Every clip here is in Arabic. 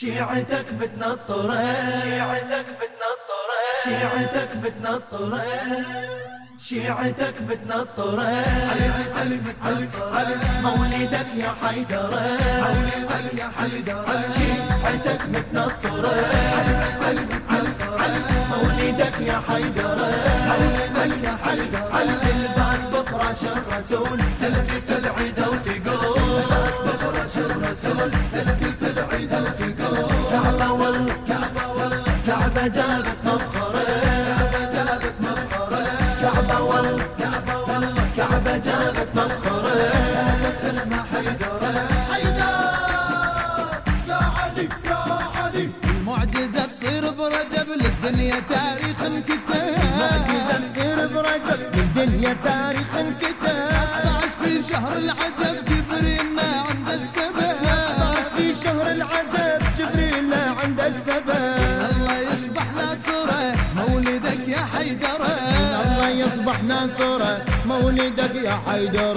شيعتك متنطرة شيعتك متنطرة شيعتك متنطرة شيعتك متنطرة علي علي علي علي مولدك يا حيدرة علي علي يا حيدرة شيعتك متنطرة علي علي علي علي مولدك يا حيدرة علي علي يا حيدرة علي البان بفراش الرسول. تلقي في العيد وتقول. بفراش الرسول جابت جابت مفخرة كعبة والله كعبة والله كعبة جابت مفخرة ناسك اسمه حيدرة حيدر يا علي يا علي. المعجزة تصير برجب للدنيا تاريخ انكتب معجزة تصير برجب للدنيا تاريخ انكتب يصبح ناصره مولدك يا حيدر.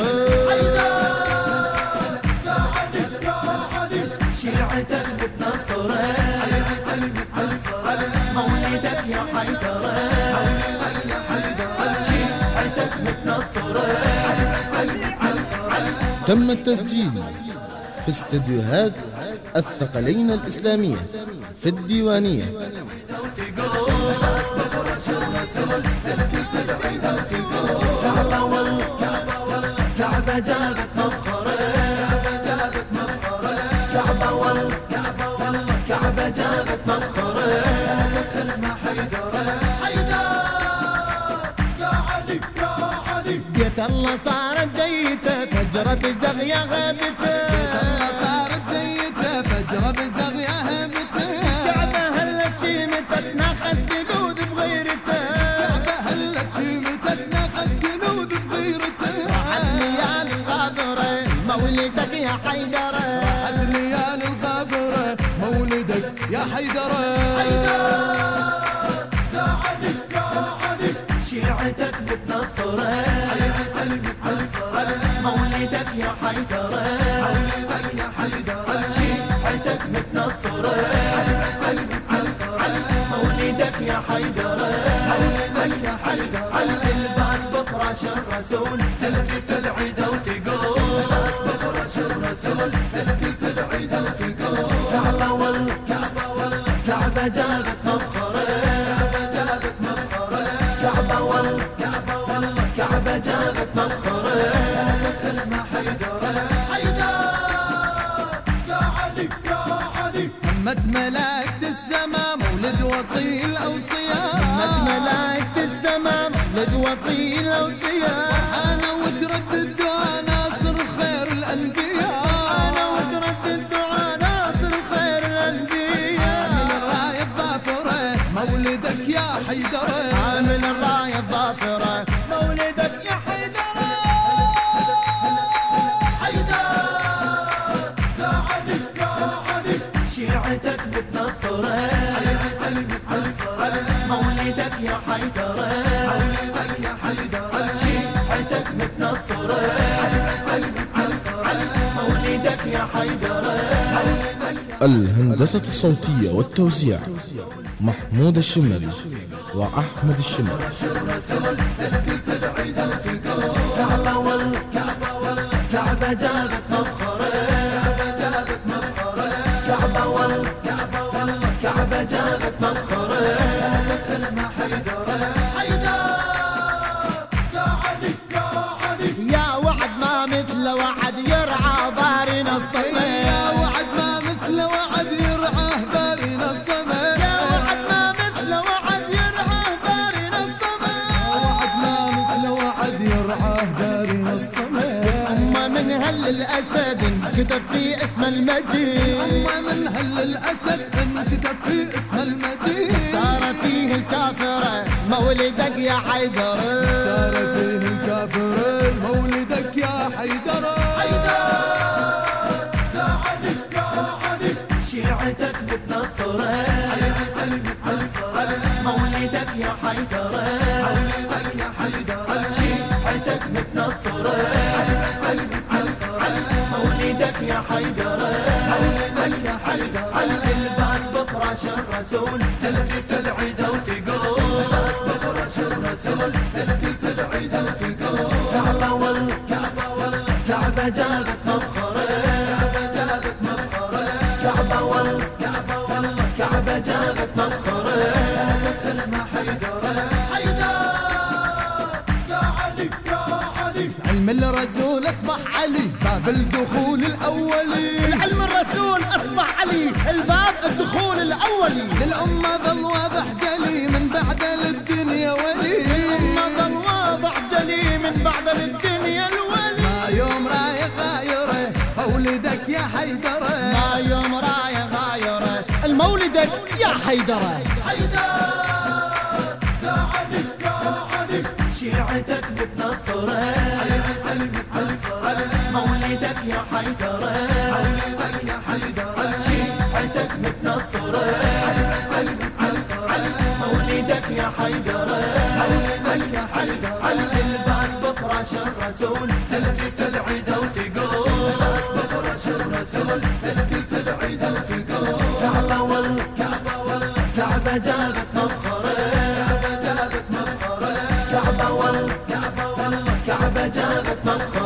شيعتك مولدك يا شيعتك تم التسجيل في استديوهات الثقلين الإسلامية في الديوانية. بيت الله صارت جيته فجر بزغية غابته حيدرة يا متنطرة يا يا الرسول العيد وتقول جابت كعبة جابت ملائكة السماء مولد وصي الأوصياء مد ملايكة السماء مولد وصي الأوصياء يا علي يا شيعتك متنطرة مولدك يا الهندسة الصوتية والتوزيع محمود الشمري وأحمد الشمري كعبة والله كعبة والله كعبة جابت مفخرة كعبة جابت مفخرة الأسد كتب في اسم المجيد. أما من هل الأسد انكتب في اسم المجيد. دار فيه الكافرة مولدك يا حيدر. دار فيه الكافر مولدك يا حيدر. يا علي يا علي شيعتك متنطرة علي علي مولدك يا حيدرة بفرش الرسول تلتف العيد وتقول. بفرش الرسول تلتف العيد وتقول. كعبة والكعبة والكعبة جابت علي باب الدخول الأولي. العلم الرسول أصبح علي الباب الدخول الأولي. للأمة ظل واضح جلي من بعد للدنيا ولي. للأمة ظل واضح جلي من بعد للدنيا الولي. ما يوم راي غايره مولدك يا حيدره. ما يوم راي غايره المولدك يا حيدره. يا علي يا علي شيعتك حيدرة مولدك يا يا يا الرسول تلتف العيد وتقول الرسول تلتف العيد وتقول كعبة والكعبة والكعبة جابت مفخرة كعبة جابت مفخرة كعبة والكعبة والكعبة جابت مفخرة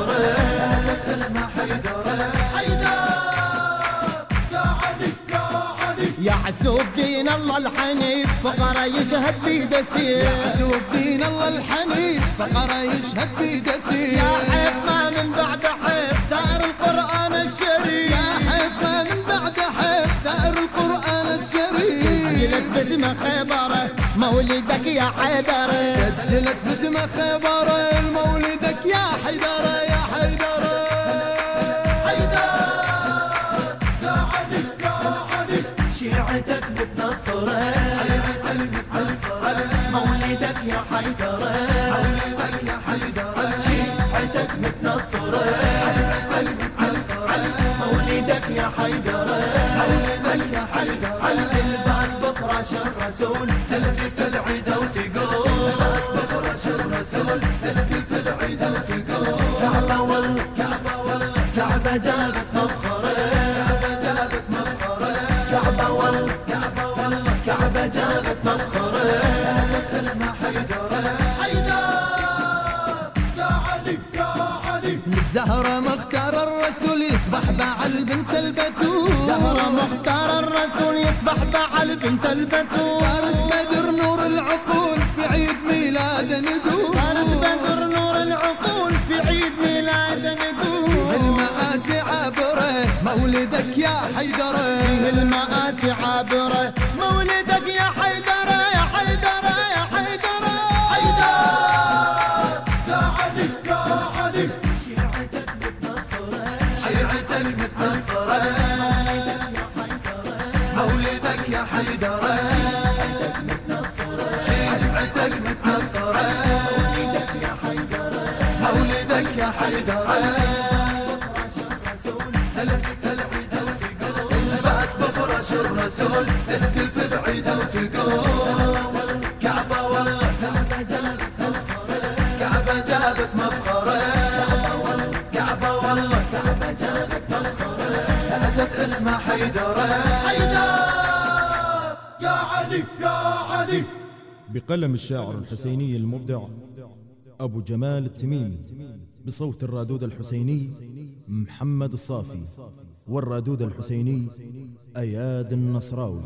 حسوب دين الله الحنيف فقرة يشهد بيد سيف يا حسوب دين الله الحنيف فقرة يشهد بيد سيف يا حيف ما من بعد حيف دائر القرآن الشريف. يا حيف ما من بعد حيف دائر القرآن الشريف. سجلت باسم خيبره مولدك يا حيدر سجلت باسم خيبره مولدك يا حيدر يا حيدر مولدك يا حيدرة مولدك يا حيدرة شيعتك متنطرة مولدك يا حيدرة مولدك يا حيدرة البان بفراش الرسول تلتف العيد وتقول بفراش الرسول تلتف العيد وتقول كعبة والكعبة والكعبة جابت مفخرة. بعل بنت البتول. زهرة مختار الرسول يصبح بعل بنت البتول. فارس بدر نور العقول في عيد ميلاد نقول فارس بدر نور العقول في عيد ميلاد نقول المآسي عابرة مولدك يا حيدرة. المآسي عابرة حيدرة شيعتك متنطرة يا حيدرة مولدك يا حيدرة بفرش الرسول تهتف بعيد وتقول كعبة كعبة جابت كعبة والله كعبة جابت أسد اسمه حيدر. حيدر يا علي يا علي بقلم الشاعر الحسيني المبدع أبو جمال التميمي بصوت الرادود الحسيني محمد الصافي والرادود الحسيني أياد النصراوي.